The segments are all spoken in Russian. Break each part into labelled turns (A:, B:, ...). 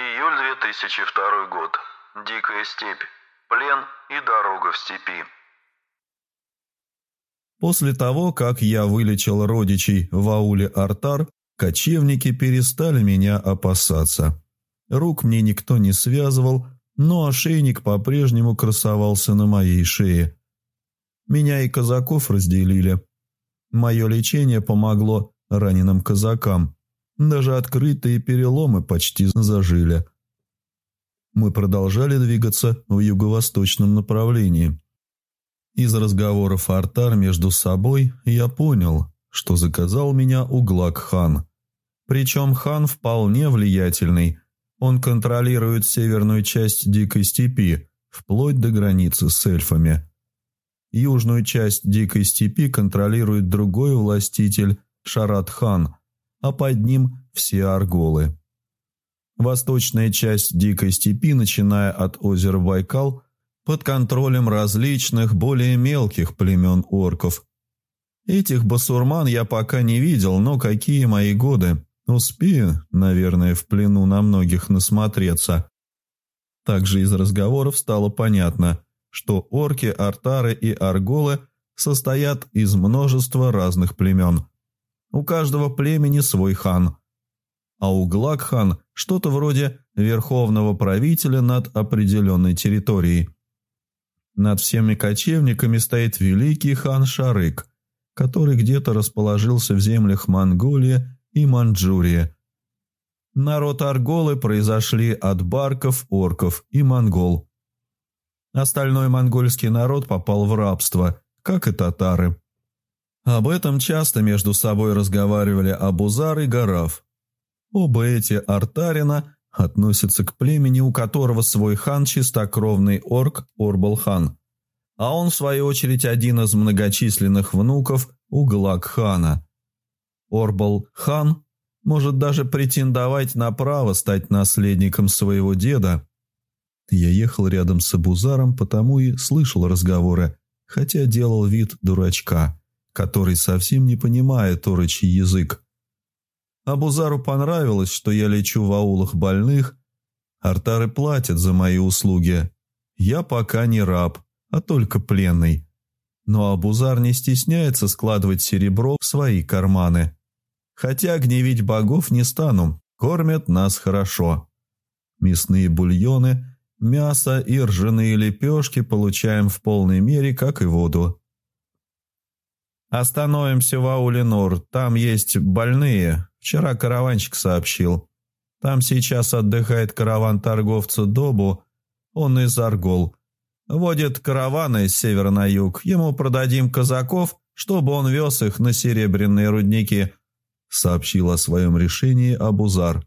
A: Июль 2002 год. Дикая степь. Плен и дорога в степи.
B: После того, как я вылечил родичей в ауле Артар, кочевники перестали меня опасаться. Рук мне никто не связывал, но ошейник по-прежнему красовался на моей шее. Меня и казаков разделили. Мое лечение помогло раненым казакам. Даже открытые переломы почти зажили. Мы продолжали двигаться в юго-восточном направлении. Из разговоров Артар между собой я понял, что заказал меня Углак-хан. Причем хан вполне влиятельный. Он контролирует северную часть Дикой степи, вплоть до границы с эльфами. Южную часть Дикой степи контролирует другой властитель Шарат-хан, а под ним все арголы. Восточная часть Дикой степи, начиная от озера Байкал, под контролем различных, более мелких племен орков. Этих басурман я пока не видел, но какие мои годы. Успею, наверное, в плену на многих насмотреться. Также из разговоров стало понятно, что орки, артары и арголы состоят из множества разных племен. У каждого племени свой хан. А у Глак-хан что-то вроде верховного правителя над определенной территорией. Над всеми кочевниками стоит великий хан Шарык, который где-то расположился в землях Монголии и Манчжурии. Народ Арголы произошли от барков, орков и монгол. Остальной монгольский народ попал в рабство, как и татары. Об этом часто между собой разговаривали Абузар и Гараф. Оба эти артарина относятся к племени, у которого свой хан – чистокровный орк Орбал-хан, а он, в свою очередь, один из многочисленных внуков Углак-хана. Орбал-хан может даже претендовать на право стать наследником своего деда. Я ехал рядом с Абузаром, потому и слышал разговоры, хотя делал вид дурачка, который совсем не понимает орочий язык. Абузару понравилось, что я лечу в аулах больных. Артары платят за мои услуги. Я пока не раб, а только пленный. Но Абузар не стесняется складывать серебро в свои карманы. Хотя гневить богов не стану, кормят нас хорошо. Мясные бульоны, мясо и ржаные лепешки получаем в полной мере, как и воду. «Остановимся в ауле Нур, там есть больные», Вчера караванщик сообщил. Там сейчас отдыхает караван торговца Добу, он из Аргол. Водит караваны с севера на юг. Ему продадим казаков, чтобы он вез их на серебряные рудники», — сообщил о своем решении Абузар.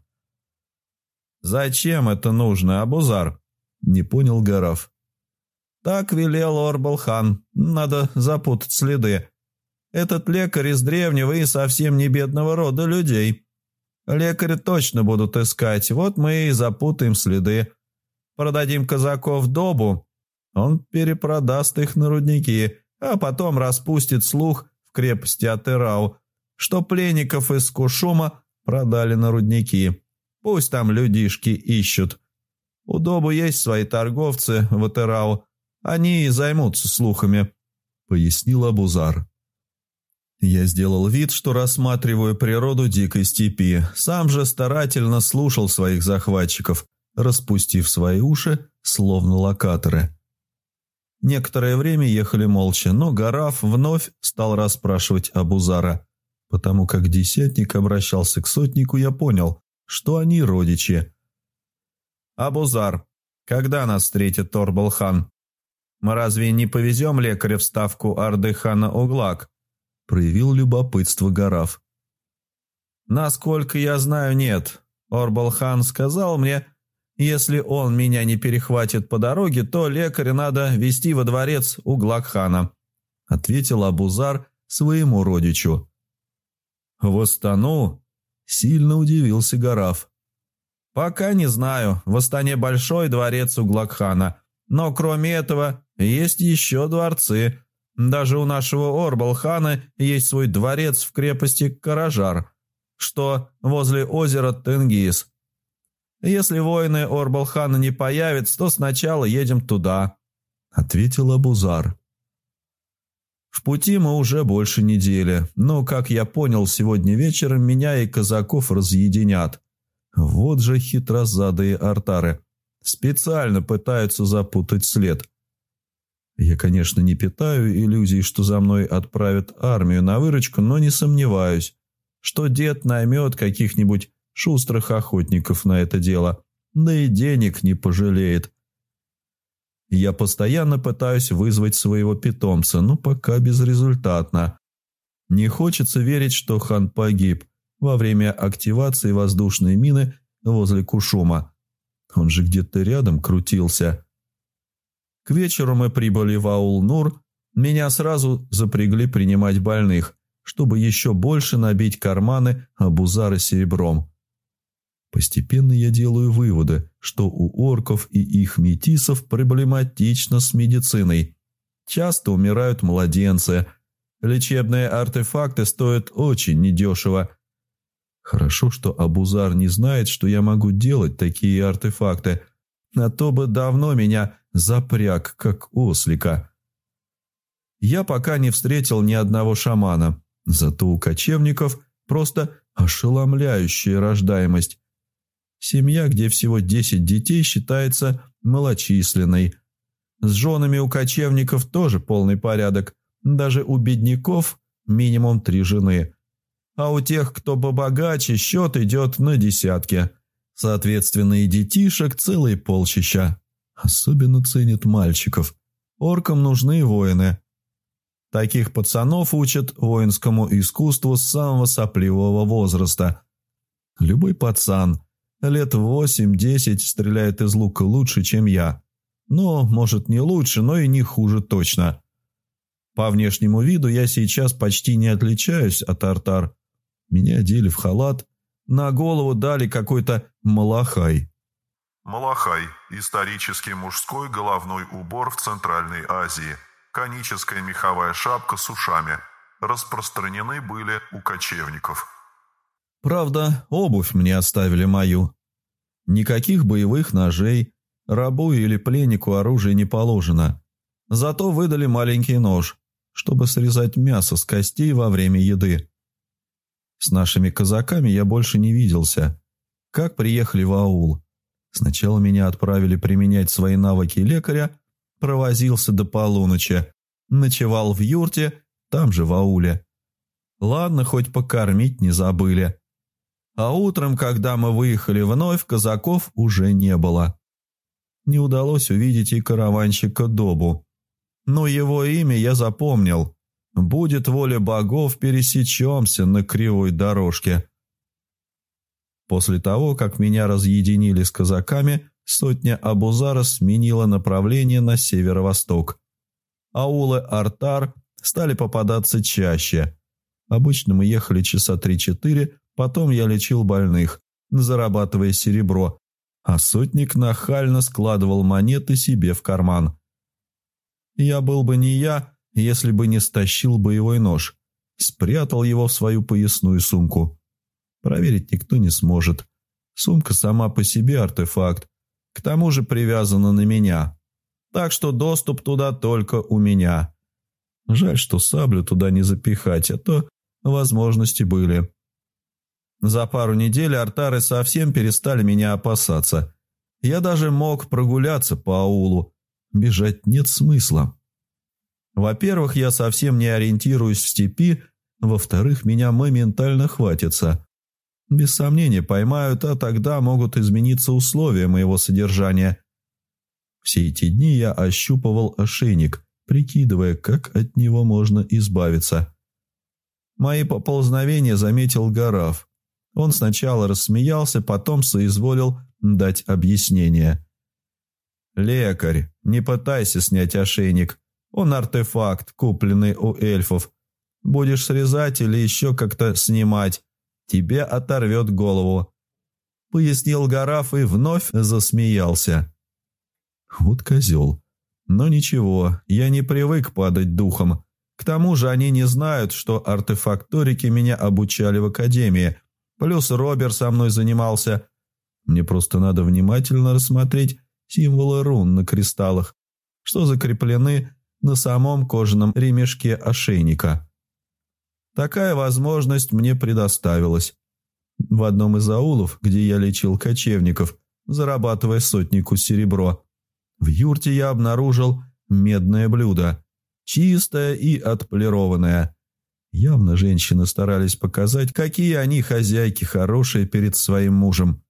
B: «Зачем это нужно, Абузар?» — не понял Гараф. «Так велел Орбалхан. Надо запутать следы. Этот лекарь из древнего и совсем не бедного рода людей. Лекаря точно будут искать, вот мы и запутаем следы. Продадим казаков добу, он перепродаст их на рудники, а потом распустит слух в крепости Атерау, что пленников из Кушума продали на рудники. Пусть там людишки ищут. У Добу есть свои торговцы в Атерау, они и займутся слухами», — пояснил Абузар. Я сделал вид, что рассматриваю природу дикой степи, сам же старательно слушал своих захватчиков, распустив свои уши, словно локаторы. Некоторое время ехали молча, но Гараф вновь стал расспрашивать Абузара. Потому как десятник обращался к сотнику, я понял, что они родичи. «Абузар, когда нас встретит Торбалхан? Мы разве не повезем лекаря в ставку Ардыхана Углак?» Проявил любопытство Гараф. «Насколько я знаю, нет. Орбалхан сказал мне, если он меня не перехватит по дороге, то лекаря надо вести во дворец у Глакхана», — ответил Абузар своему родичу. «В Астану?» — сильно удивился Гараф. «Пока не знаю. В Астане большой дворец у Глакхана, но кроме этого есть еще дворцы, даже у нашего Орбалхана есть свой дворец в крепости Каражар, что возле озера Тенгиз.
C: Если воины Орбалхана не появятся, то сначала едем туда», — ответил Абузар. В пути мы уже больше недели, но, как я понял, сегодня вечером меня и казаков разъединят. Вот же хитрозадые артары. Специально пытаются запутать след. Я, конечно, не питаю иллюзий, что за мной отправят армию на выручку, но не сомневаюсь, что дед наймет каких-нибудь шустрых охотников на это дело, да и денег не пожалеет. Я постоянно пытаюсь вызвать своего питомца, но пока безрезультатно. Не хочется верить, что хан погиб во время активации воздушной мины возле Кушума. Он же где-то рядом крутился. К вечеру мы прибыли в Аул-Нур. Меня сразу запрягли принимать больных, чтобы еще больше набить карманы Абузара серебром. Постепенно я делаю выводы, что у орков и их метисов проблематично с медициной. Часто умирают младенцы. Лечебные артефакты стоят очень недешево. Хорошо, что Абузар не знает, что я могу делать такие артефакты, а то бы давно меня запряг, как ослика. Я пока не встретил ни одного шамана, зато у кочевников просто ошеломляющая рождаемость. Семья, где всего 10 детей, считается малочисленной. С женами у кочевников тоже полный порядок. Даже у бедняков минимум три жены. А у тех, кто побогаче, счет идет на десятки. Соответственно, и детишек целые полчища. Особенно ценят мальчиков. Оркам нужны воины. Таких пацанов учат воинскому искусству с самого сопливого возраста. Любой пацан – Лет восемь-десять стреляет из лука лучше, чем я. Но, может, не лучше, но и не хуже точно. По внешнему виду я сейчас почти не отличаюсь от артар. Меня одели в халат, на голову дали какой-то малахай.
D: Малахай – исторический мужской головной убор в Центральной Азии. Коническая меховая шапка с ушами. Распространены были у кочевников.
C: Правда, обувь мне оставили мою. Никаких боевых ножей, рабу или пленнику оружие не положено. Зато выдали маленький нож, чтобы срезать мясо с костей во время еды. С нашими казаками я больше не виделся. Как приехали в аул. Сначала меня отправили применять свои навыки лекаря, провозился до полуночи, ночевал в юрте, там же в ауле. Ладно, хоть покормить не забыли. А утром, когда мы выехали вновь, казаков уже не было. Не удалось увидеть и караванщика Добу. Но его имя я запомнил. Будет воля богов, пересечемся на кривой дорожке. После того, как меня разъединили с казаками, сотня Абузара сменила направление на северо-восток. Аулы Артар стали попадаться чаще. Обычно мы ехали часа три-четыре, Потом я лечил больных, зарабатывая серебро, а сотник нахально складывал монеты себе в карман. Я был бы не я, если бы не стащил боевой нож, спрятал его в свою поясную сумку. Проверить никто не сможет. Сумка сама по себе артефакт, к тому же привязана на меня. Так что доступ туда только у меня. Жаль, что саблю туда не запихать, а то возможности были. За пару недель артары совсем перестали меня опасаться. Я даже мог прогуляться по аулу. Бежать нет смысла. Во-первых, я совсем не ориентируюсь в степи, во-вторых, меня моментально хватится. Без сомнения поймают, а тогда могут измениться условия моего содержания. Все эти дни я ощупывал ошейник, прикидывая, как от него можно избавиться. Мои поползновения заметил Гараф. Он сначала рассмеялся, потом соизволил дать объяснение. «Лекарь, не пытайся снять ошейник. Он артефакт, купленный у эльфов. Будешь срезать или еще как-то снимать, тебе оторвет голову», — пояснил Гараф и вновь засмеялся. «Вот козел. Но ничего, я не привык падать духом. К тому же они не знают, что артефакторики меня обучали в академии, Плюс Робер со мной занимался. Мне просто надо внимательно рассмотреть символы рун на кристаллах, что закреплены на самом кожаном ремешке ошейника. Такая возможность мне предоставилась. В одном из аулов, где я лечил кочевников, зарабатывая сотнику серебро, в юрте я обнаружил медное блюдо, чистое и отполированное. Явно женщины старались показать, какие они хозяйки хорошие перед своим мужем.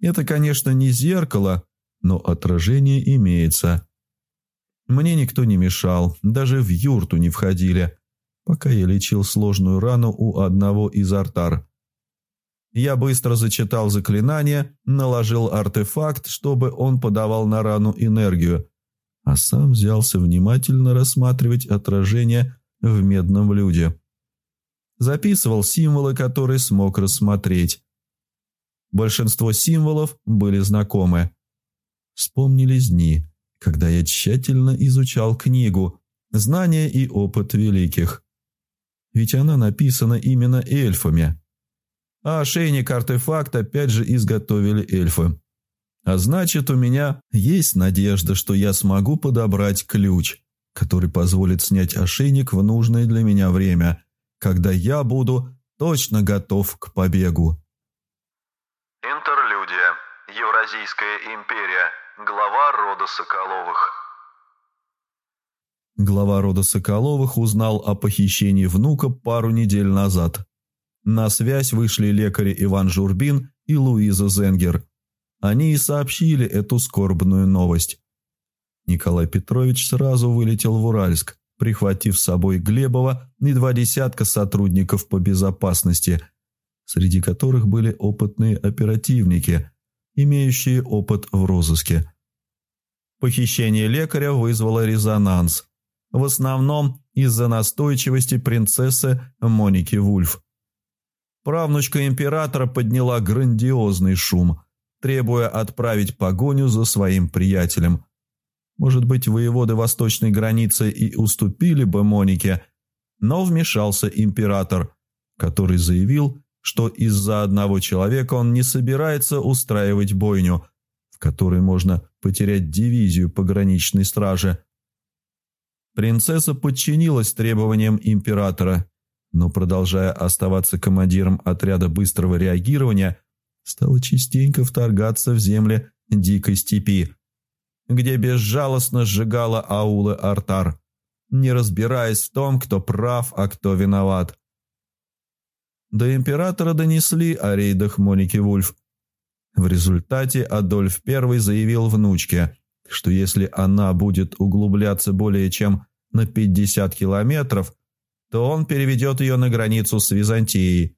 C: Это, конечно, не зеркало, но отражение имеется. Мне никто не мешал, даже в юрту не входили, пока я лечил сложную рану у одного из артар. Я быстро зачитал заклинание, наложил артефакт, чтобы он подавал на рану энергию, а сам взялся внимательно рассматривать отражение в медном блюде. Записывал символы, которые смог рассмотреть. Большинство символов были знакомы. Вспомнились дни, когда я тщательно изучал книгу «Знания и опыт великих». Ведь она написана именно эльфами. А ошейник артефакт опять же изготовили эльфы. А значит, у меня есть надежда, что я смогу подобрать ключ, который позволит снять ошейник в нужное для меня время, когда я буду точно готов к побегу.
A: Интерлюдия. Евразийская империя. Глава рода Соколовых.
C: Глава рода Соколовых узнал о похищении внука пару недель назад. На связь вышли лекари Иван Журбин и Луиза Зенгер. Они и сообщили эту скорбную новость. Николай Петрович сразу вылетел в Уральск, прихватив с собой Глебова и два десятка сотрудников по безопасности, среди которых были опытные оперативники, имеющие опыт в розыске. Похищение лекаря вызвало резонанс, в основном из-за настойчивости принцессы Моники Вульф. Правнучка императора подняла грандиозный шум, требуя отправить погоню за своим приятелем. Может быть, воеводы восточной границы и уступили бы Монике, но вмешался император, который заявил, что из-за одного человека он не собирается устраивать бойню, в которой можно потерять дивизию пограничной стражи. Принцесса подчинилась требованиям императора но, продолжая оставаться командиром отряда быстрого реагирования, стала частенько вторгаться в земли дикой степи, где безжалостно сжигала аулы Артар, не разбираясь в том, кто прав, а кто виноват. До императора донесли о рейдах Моники Вульф. В результате Адольф I заявил внучке, что если она будет углубляться более чем на 50 километров – то он переведет ее на границу с Византией.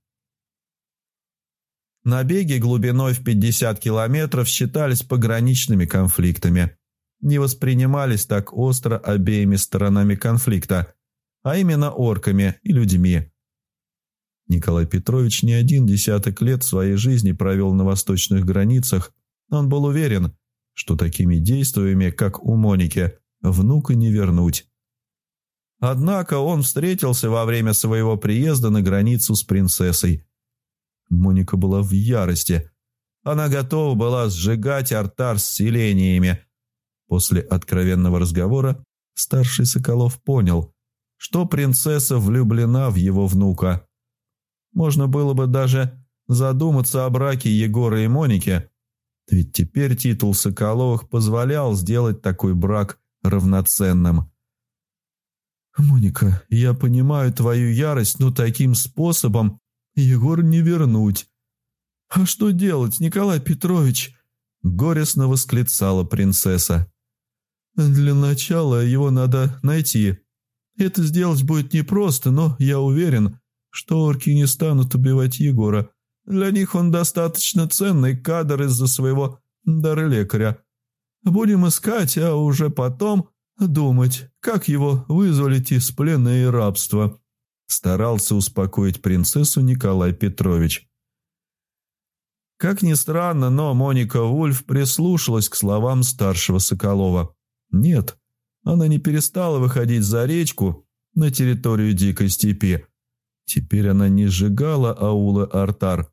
C: Набеги глубиной в 50 километров считались пограничными конфликтами, не воспринимались так остро обеими сторонами конфликта, а именно орками и людьми. Николай Петрович не один десяток лет своей жизни провел на восточных границах, он был уверен, что такими действиями, как у Моники, внука не вернуть. Однако он встретился во время своего приезда на границу с принцессой. Моника была в ярости. Она готова была сжигать артар с селениями. После откровенного разговора старший Соколов понял, что принцесса влюблена в его внука. Можно было бы даже задуматься о браке Егора и Моники, ведь теперь титул Соколовых позволял сделать такой брак равноценным – «Моника, я понимаю твою ярость, но таким способом Егор не вернуть». «А что делать, Николай Петрович?» – горестно восклицала принцесса. «Для начала его надо найти. Это сделать будет непросто, но я уверен, что орки не станут убивать Егора. Для них он достаточно ценный кадр из-за своего дара лекаря. Будем искать, а уже потом думать, как его вызволить из плена и рабства», старался успокоить принцессу Николай Петрович. Как ни странно, но Моника Вульф прислушалась к словам старшего Соколова. Нет, она не перестала выходить за речку на территорию дикой степи. Теперь она не сжигала аулы Артар.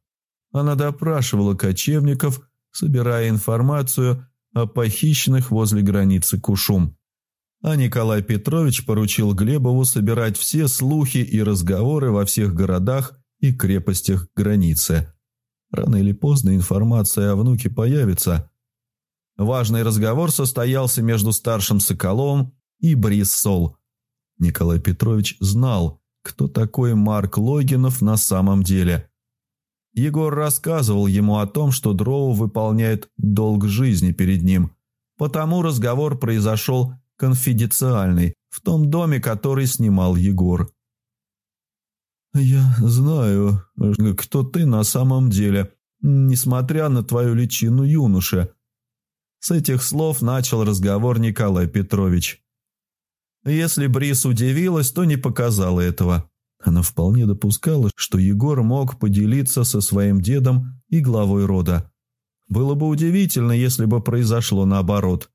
C: Она допрашивала кочевников собирая информацию о похищенных возле границы Кушум. А Николай Петрович поручил Глебову собирать все слухи и разговоры во всех городах и крепостях границы. Рано или поздно информация о внуке появится. Важный разговор состоялся между старшим Соколовым и Борис Сол. Николай Петрович знал, кто такой Марк Логинов на самом деле. Егор рассказывал ему о том, что Дроу выполняет долг жизни перед ним. Потому разговор произошел конфиденциальный, в том доме, который снимал Егор. «Я знаю, кто ты на самом деле, несмотря на твою личину юноша». С этих слов начал разговор Николай Петрович. Если Брис удивилась, то не показала этого. Она вполне допускала, что Егор мог поделиться со своим дедом и главой рода. Было бы удивительно, если бы произошло наоборот.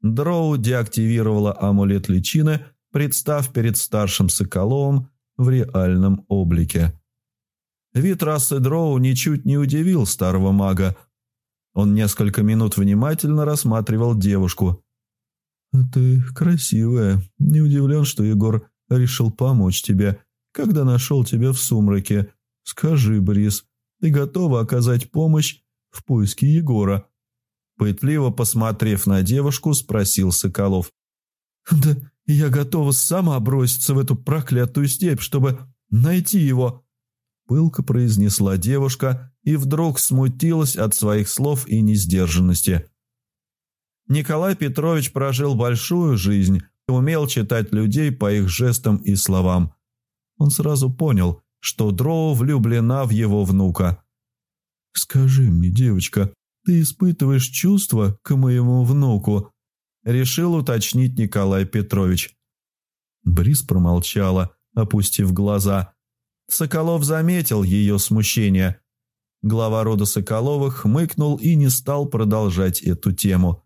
C: Дроу деактивировала амулет личины, представ перед старшим Соколовым в реальном облике. Вид расы Дроу ничуть не удивил старого мага. Он несколько минут внимательно рассматривал девушку. «Ты красивая. Не удивлен, что Егор решил помочь тебе, когда нашел тебя в сумраке. Скажи, Брис, ты готова оказать помощь в поиске Егора?» Пытливо посмотрев на девушку, спросил Соколов. «Да я готова сама броситься в эту проклятую степь, чтобы найти его!» Пылко произнесла девушка и вдруг смутилась от своих слов и несдержанности. Николай Петрович прожил большую жизнь умел читать людей по их жестам и словам. Он сразу понял, что Дроу влюблена в его внука. «Скажи мне, девочка, ты испытываешь чувства к моему внуку?» Решил уточнить Николай Петрович. Брис промолчала, опустив глаза. Соколов заметил ее смущение. Глава рода Соколовых хмыкнул и не стал продолжать эту тему.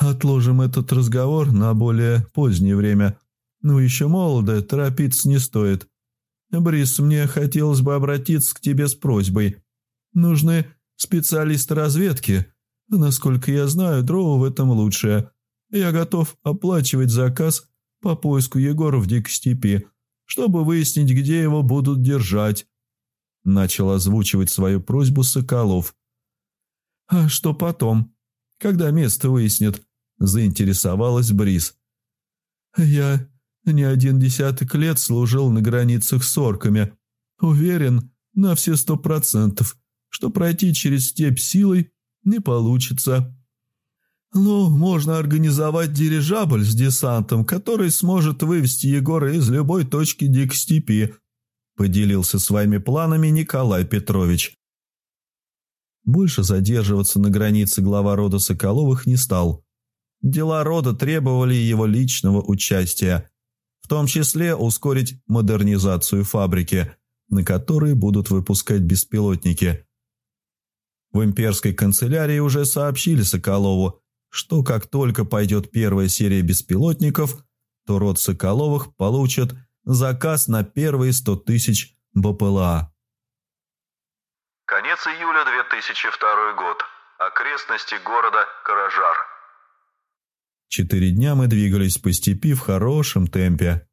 C: Отложим этот разговор на более позднее время. Ну, еще молодо, торопиться не стоит. Брис, мне хотелось бы обратиться к тебе с просьбой. Нужны специалисты разведки. Насколько я знаю, Дроу в этом лучшее. Я готов оплачивать заказ по поиску Егора в Дикой степи, чтобы выяснить, где его будут держать. Начал озвучивать свою просьбу Соколов. А что потом? Когда место выяснят? Заинтересовалась Брис. «Я не один десяток лет служил на границах с орками. Уверен на все сто процентов, что пройти через степь силой не получится. Ну, можно организовать дирижабль с десантом, который сможет вывести Егора из любой точки дик степи», поделился своими планами Николай Петрович. Больше задерживаться на границе глава рода Соколовых не стал. Дела рода требовали его личного участия, в том числе ускорить модернизацию фабрики, на которой будут выпускать беспилотники. В имперской канцелярии уже сообщили Соколову, что как только пойдет первая серия беспилотников, то род Соколовых получит заказ на первые 100 тысяч БПЛА.
A: Конец июля 2002 год. Окрестности города Каражар.
C: Четыре дня мы двигались по степи в хорошем темпе.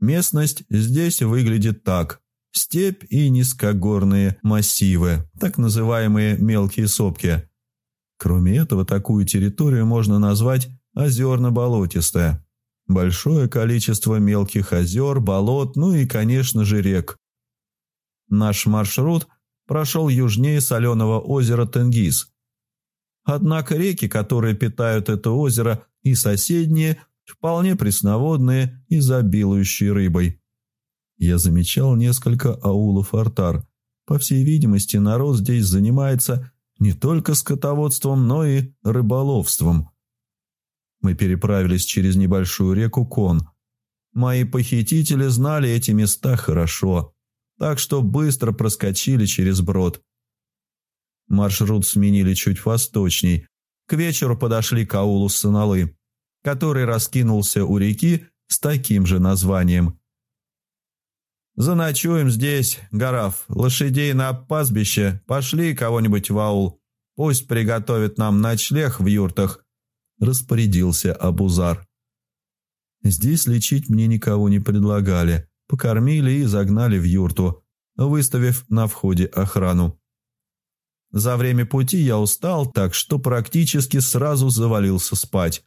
C: Местность здесь выглядит так. Степь и низкогорные массивы, так называемые мелкие сопки. Кроме этого, такую территорию можно назвать озерно-болотистая. Большое количество мелких озер, болот, ну и, конечно же, рек. Наш маршрут прошел южнее соленого озера Тенгиз. Однако реки, которые питают это озеро, и соседние, вполне пресноводные, изобилующие рыбой. Я замечал несколько аулов артар. По всей видимости, народ здесь занимается не только скотоводством, но и рыболовством. Мы переправились через небольшую реку Кон. Мои похитители знали эти места хорошо, так что быстро проскочили через брод. Маршрут сменили чуть восточней. К вечеру подошли к аулу Саналы который раскинулся у реки с таким же названием. «Заночуем здесь, Гараф, лошадей на пастбище, пошли кого-нибудь в аул, пусть приготовит нам ночлег в юртах», – распорядился Абузар. Здесь лечить мне никого не предлагали, покормили и загнали в юрту, выставив на входе охрану. За время пути я устал так, что практически сразу завалился спать.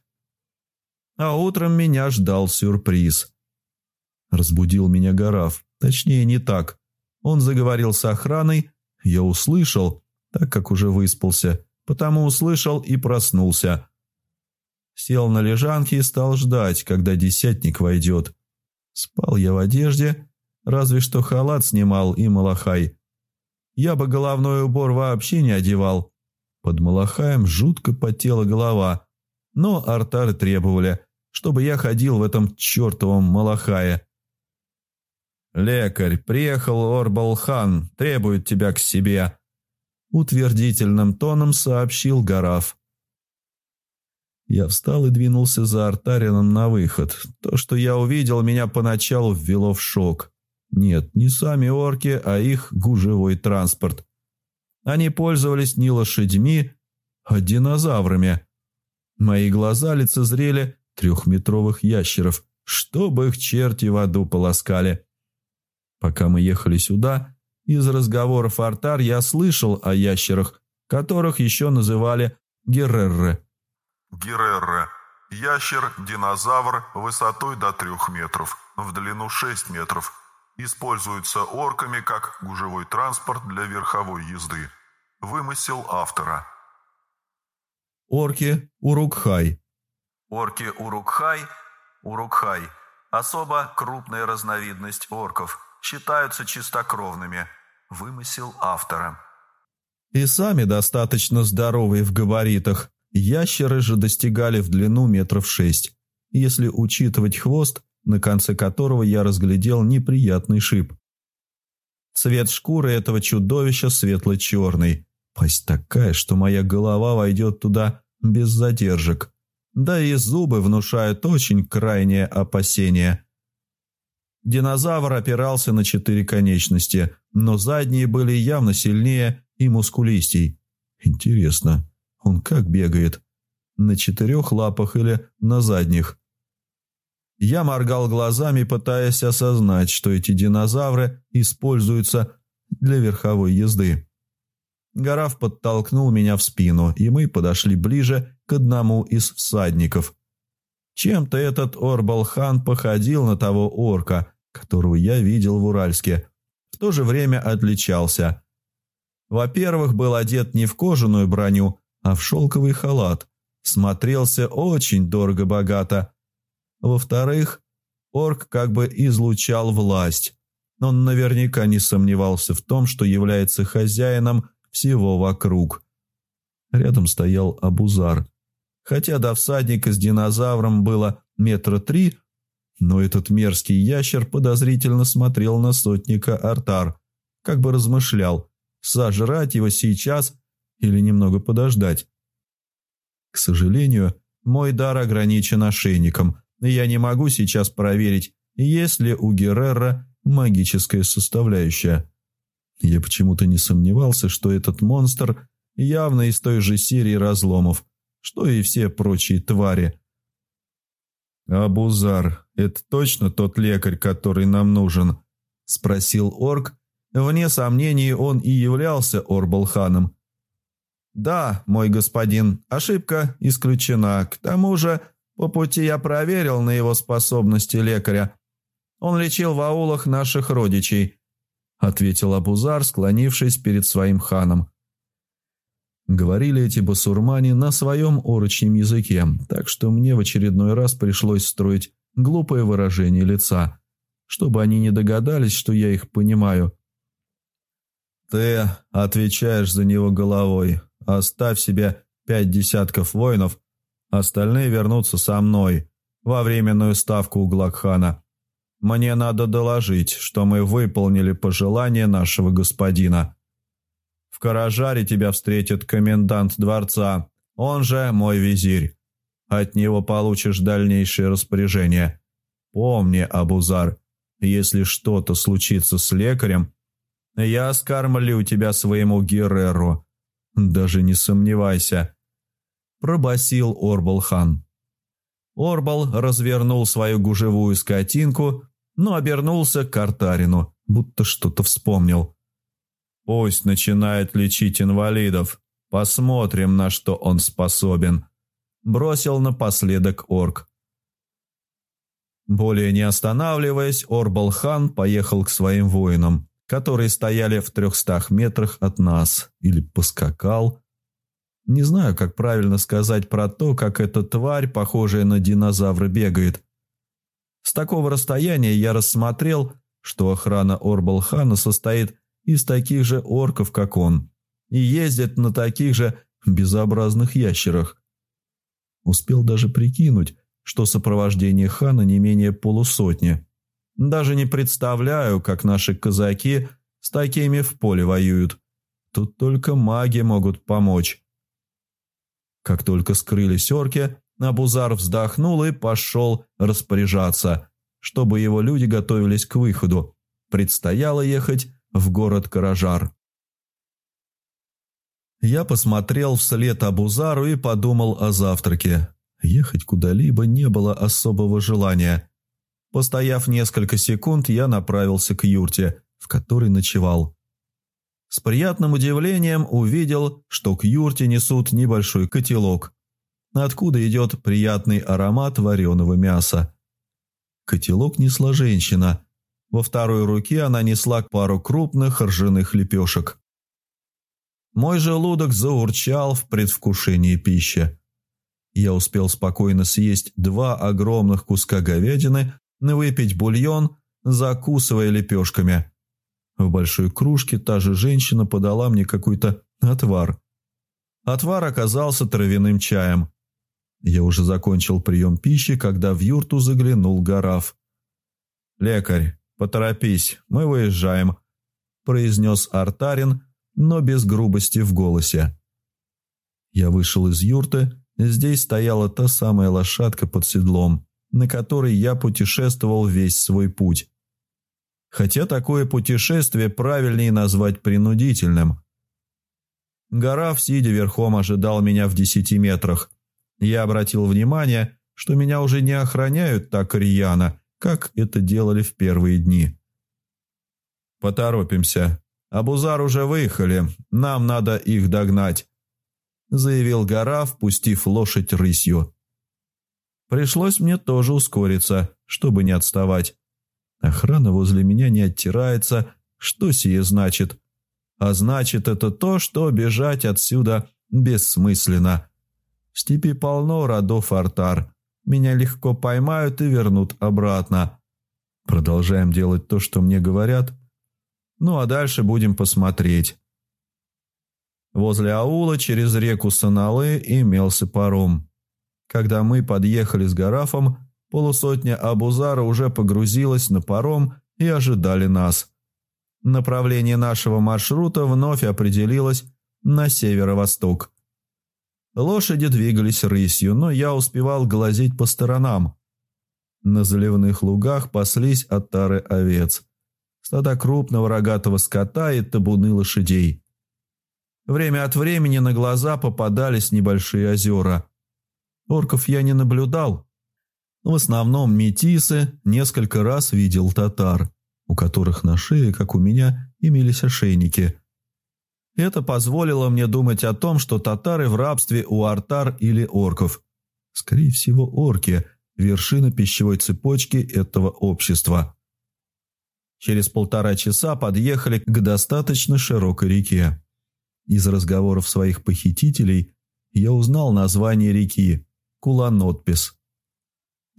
C: А утром меня ждал сюрприз. Разбудил меня Гараф. Точнее, не так. Он заговорил с охраной, я услышал, так как уже выспался, потому услышал и проснулся. Сел на лежанке и стал ждать, когда десятник войдет. Спал я в одежде, разве что халат снимал и малахай. Я бы головной убор вообще не одевал. Под малахаем жутко потела голова, но артары требовали, чтобы я ходил в этом чертовом малахае. «Лекарь, приехал Орбалхан, требует тебя к себе», — утвердительным тоном сообщил Гараф. Я встал и двинулся за артарином на выход. То, что я увидел, меня поначалу ввело в шок. Нет, не сами орки, а их гужевой транспорт. Они пользовались не лошадьми, а динозаврами. Мои глаза лицезрели трехметровых ящеров, чтобы их черти в аду полоскали. Пока мы ехали сюда, из разговоров Артар я слышал о ящерах, которых еще называли Герреры.
D: Герреры. Ящер-динозавр высотой до трех метров, в длину шесть метров. Используется орками как гужевой транспорт для верховой езды. Вымысел автора.
C: Орки Урукхай.
A: Орки Урукхай, Урукхай – особо крупная разновидность орков – считаются чистокровными. Вымысел автора.
C: И сами достаточно здоровые в габаритах. Ящеры же достигали в длину метров шесть, если учитывать хвост, на конце которого я разглядел неприятный шип. Цвет шкуры этого чудовища светло-черный. Пасть такая, что моя голова войдет туда без задержек. Да и зубы внушают очень крайнее опасение – Динозавр опирался на четыре конечности, но задние были явно сильнее и мускулистей. Интересно, он как бегает? На четырех лапах или на задних? Я моргал глазами, пытаясь осознать, что эти динозавры используются для верховой езды. Гараф подтолкнул меня в спину, и мы подошли ближе к одному из всадников – чем-то этот Орбалхан походил на того орка, которого я видел в Уральске. В то же время отличался. Во-первых, был одет не в кожаную броню, а в шелковый халат. Смотрелся очень дорого-богато. Во-вторых, орк как бы излучал власть. Он наверняка не сомневался в том, что является хозяином всего вокруг. Рядом стоял Абузар – Хотя до всадника с динозавром было метра три, но этот мерзкий ящер подозрительно смотрел на сотника Артар, как бы размышлял, сожрать его сейчас или немного подождать. К сожалению, мой дар ограничен ошейником, я не могу сейчас проверить, есть ли у Геррера магическая составляющая. Я почему-то не сомневался, что этот монстр явно из той же серии разломов, что и все прочие твари. «Абузар, это точно тот лекарь, который нам нужен?» – спросил орк. Вне сомнений, он и являлся Орбалханом. «Да, мой господин, ошибка исключена. К тому же, по пути я проверил на его способности лекаря. Он лечил в аулах наших родичей», – ответил Абузар, склонившись перед своим ханом. Говорили эти басурмане на своем орочьем языке, так что мне в очередной раз пришлось строить глупое выражение лица, чтобы они не догадались, что я их понимаю. «Ты отвечаешь за него головой. Оставь себе пять десятков воинов, остальные вернутся со мной во временную ставку у Глакхана. Мне надо доложить, что мы выполнили пожелание нашего господина». В Каражаре тебя встретит комендант дворца, он же мой визирь. От него получишь дальнейшие распоряжения. Помни, Абузар, Если что-то случится с лекарем, я скармлю тебя своему Герреру. Даже не сомневайся», – пробасил Орбал-хан. Орбал развернул свою гужевую скотинку, но обернулся к Картарину, будто что-то вспомнил. «Пусть начинает лечить инвалидов. Посмотрим, на что он способен», – бросил напоследок орк. Более не останавливаясь, Орбал-хан поехал к своим воинам, которые стояли в трехстах метрах от нас, или поскакал. Не знаю, как правильно сказать про то, как эта тварь, похожая на динозавра, бегает. С такого расстояния я рассмотрел, что охрана Орбал-хана состоит из таких же орков, как он, и ездит на таких же безобразных ящерах. Успел даже прикинуть, что сопровождение хана не менее полусотни. Даже не представляю, как наши казаки с такими в поле воюют. Тут только маги могут помочь. Как только скрылись орки, Абузар вздохнул и пошел распоряжаться, чтобы его люди готовились к выходу. Предстояло ехать в город Каражар. Я посмотрел вслед Абузару и подумал о завтраке. Ехать куда-либо не было особого желания. Постояв несколько секунд, я направился к юрте, в которой ночевал. С приятным удивлением увидел, что к юрте несут небольшой котелок, откуда идет приятный аромат вареного мяса. Котелок несла женщина. Во второй руке она несла пару крупных ржаных лепешек. Мой желудок заурчал в предвкушении пищи. Я успел спокойно съесть два огромных куска говядины, выпить бульон, закусывая лепешками. В большой кружке та же женщина подала мне какой-то отвар. Отвар оказался травяным чаем. Я уже закончил прием пищи, когда в юрту заглянул Гараф. «Лекарь, поторопись, мы выезжаем», – произнес Артарин, но без грубости в голосе. Я вышел из юрты Здесь стояла та самая лошадка под седлом, на которой я путешествовал весь свой путь. Хотя такое путешествие правильнее назвать принудительным. Гора, сидя верхом, ожидал меня в десяти метрах. Я обратил внимание, что меня уже не охраняют так рьяно, как это делали в первые дни. «Поторопимся. Абузар уже выехали. Нам надо их догнать», – заявил гора, впустив лошадь рысью. Пришлось мне тоже ускориться, чтобы не отставать. Охрана возле меня не оттирается. Что сие значит? А значит это то, что бежать отсюда бессмысленно. В степи полно родов артар. Меня легко поймают и вернут обратно. Продолжаем делать то, что мне говорят. Ну а дальше будем посмотреть. Возле аула через реку Саналы имелся паром. Когда мы подъехали с Гарафом, полусотня Абузара уже погрузилась на паром и ожидали нас. Направление нашего маршрута вновь определилось на северо-восток. Лошади двигались рысью, но я успевал глазеть по сторонам. На заливных лугах паслись оттары овец, стада крупного рогатого скота и табуны лошадей. Время от времени на глаза попадались небольшие озера. Орков я не наблюдал. В основном метисы несколько раз видел татар, у которых на шее, как у меня, имелись ошейники. Это позволило мне думать о том, что татары в рабстве у артар или орков. Скорее всего, орки – вершина пищевой цепочки этого общества. Через полтора часа подъехали к достаточно широкой реке. Из разговоров своих похитителей я узнал название реки – Куланотпис.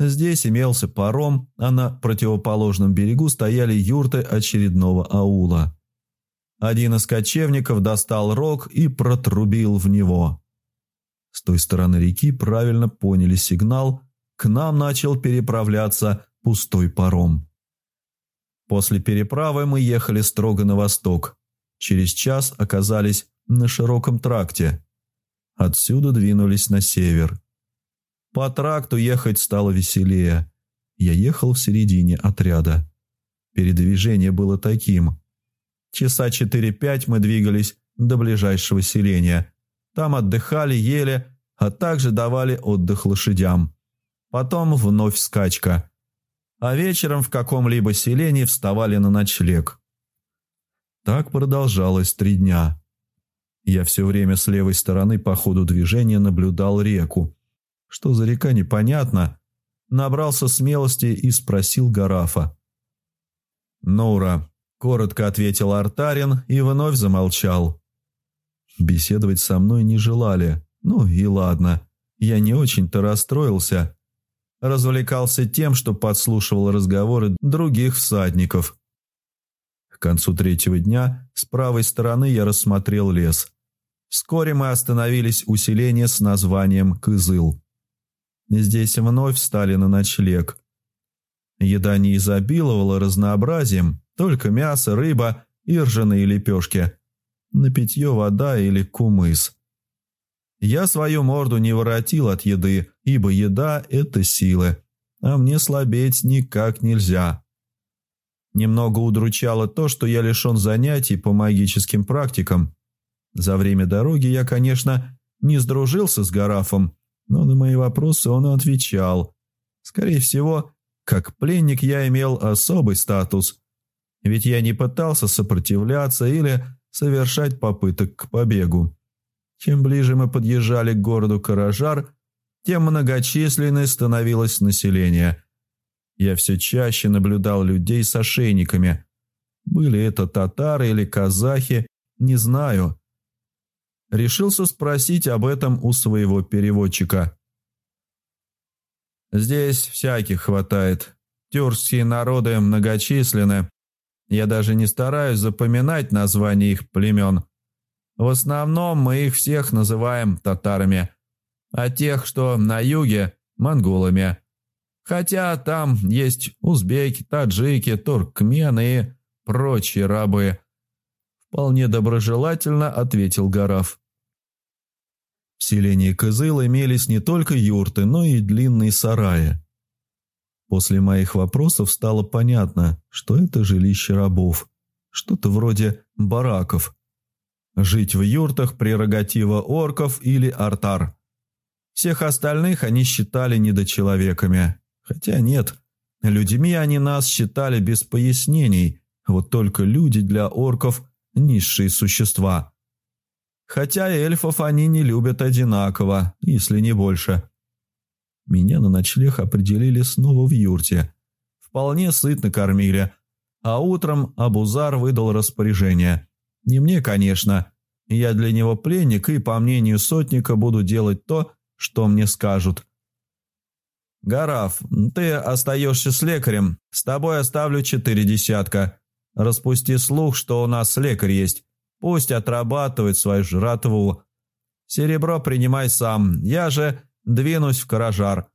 C: Здесь имелся паром, а на противоположном берегу стояли юрты очередного аула. Один из кочевников достал рог и протрубил в него. С той стороны реки правильно поняли сигнал, к нам начал переправляться пустой паром. После переправы мы ехали строго на восток. Через час оказались на широком тракте. Отсюда двинулись на север. По тракту ехать стало веселее. Я ехал в середине отряда. Передвижение было таким. Часа четыре-пять мы двигались до ближайшего селения. Там отдыхали, ели, а также давали отдых лошадям. Потом вновь скачка. А вечером в каком-либо селении вставали на ночлег. Так продолжалось три дня. Я все время с левой стороны по ходу движения наблюдал реку. Что за река, непонятно. Набрался смелости и спросил Гарафа. «Нура», — коротко ответил Артарин и вновь замолчал. Беседовать со мной не желали. Ну и ладно, я не очень-то расстроился. Развлекался тем, что подслушивал разговоры других всадников. К концу третьего дня с правой стороны я рассмотрел лес. Вскоре мы остановились у селения с названием Кызыл. Здесь вновь встали на ночлег. Еда не изобиловала разнообразием, только мясо, рыба и ржаные лепешки. На питье вода или кумыс. Я свою морду не воротил от еды, ибо еда – это силы, а мне слабеть никак нельзя. Немного удручало то, что я лишен занятий по магическим практикам. За время дороги я, конечно, не сдружился с Гарафом, но на мои вопросы он отвечал. Скорее всего, как пленник я имел особый статус, ведь я не пытался сопротивляться или совершать попыток к побегу. Чем ближе мы подъезжали к городу Каражар, тем многочисленнее становилось население. Я все чаще наблюдал людей с ошейниками. Были это татары или казахи, не знаю. Решился спросить об этом у своего переводчика. «Здесь всяких хватает. Тюркские народы многочисленны. Я даже не стараюсь запоминать названия их племен. В основном мы их всех называем татарами, а тех, что на юге – монголами. Хотя там есть узбеки, таджики, туркмены и прочие рабы. Вполне доброжелательно ответил Гараф. В селении Кызыл имелись не только юрты, но и длинные сараи. После моих вопросов стало понятно, что это жилище рабов, что-то вроде бараков – Жить в юртах – прерогатива орков или артар. Всех остальных они считали недочеловеками. Хотя нет, людьми они нас считали без пояснений, вот только люди для орков – низшие существа. Хотя эльфов они не любят одинаково, если не больше. Меня на ночлег определили снова в юрте. Вполне сытно кормили, а утром Абузар выдал распоряжение – не мне, конечно. Я для него пленник и, по мнению сотника, буду делать то, что мне скажут. «Гараф, ты остаешься с лекарем. С тобой оставлю четыре десятка. Распусти слух, что у нас лекарь есть. Пусть отрабатывает свою жратву. Серебро принимай сам. Я же двинусь в Каражар.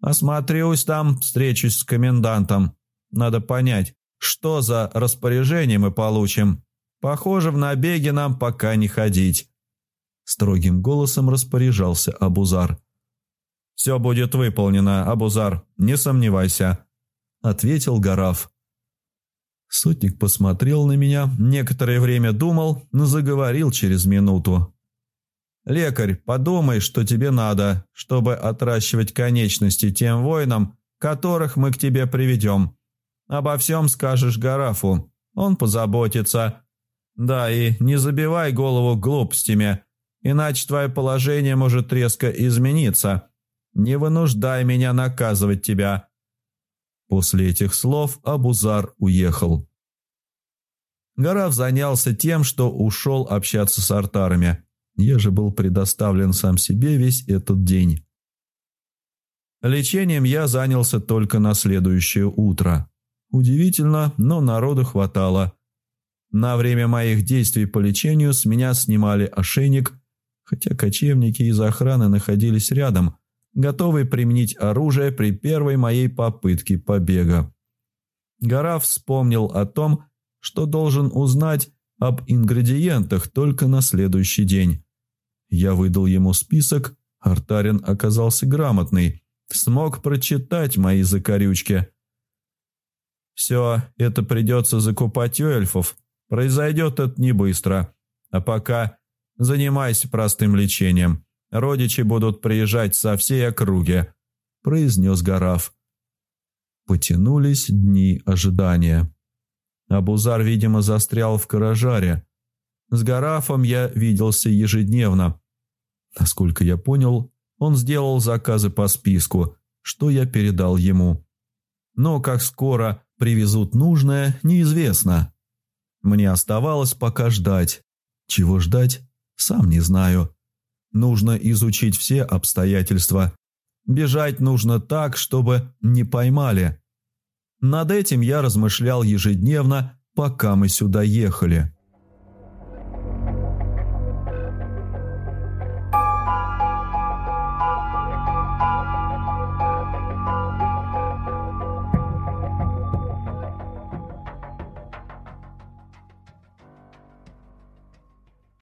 C: Осмотрюсь там, встречусь с комендантом. Надо понять, что за распоряжение мы получим. Похоже, в набеге нам пока не ходить. Строгим голосом распоряжался Абузар. «Все будет выполнено, Абузар, не сомневайся», — ответил Гараф. Сотник посмотрел на меня, некоторое время думал, но заговорил через минуту. «Лекарь, подумай, что тебе надо, чтобы отращивать конечности тем воинам, которых мы к тебе приведем. Обо всем скажешь Гарафу, он позаботится, да, и не забивай голову глупостями, иначе твое положение может резко измениться. Не вынуждай меня наказывать тебя». После этих слов Абузар уехал. Гараф занялся тем, что ушел общаться с артарами. Я же был предоставлен сам себе весь этот день. Лечением я занялся только на следующее утро. Удивительно, но народу хватало. На время моих действий по лечению с меня снимали ошейник, хотя кочевники из охраны находились рядом, готовые применить оружие при первой моей попытке побега. Гора вспомнил о том, что должен узнать об ингредиентах только на следующий день. Я выдал ему список, Артарин оказался грамотный, смог прочитать мои закорючки – Все это придется закупать у эльфов. Произойдет это не быстро. А пока занимайся простым лечением. Родичи будут приезжать со всей округи», – произнес Гараф. Потянулись дни ожидания. Абузар, видимо, застрял в Каражаре. С Гарафом я виделся ежедневно. Насколько я понял, он сделал заказы по списку, что я передал ему. Но как скоро привезут нужное, неизвестно. Мне оставалось пока ждать. Чего ждать, сам не знаю. Нужно изучить все обстоятельства. Бежать нужно так, чтобы не поймали. Над этим я размышлял ежедневно, пока мы сюда ехали.